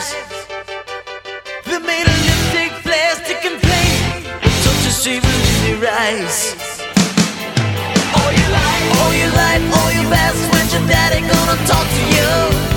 lives. They made a lipstick, plastic, and paint. you see shivers in your eyes. All your life, all your life, all your past. When's your daddy gonna talk to you?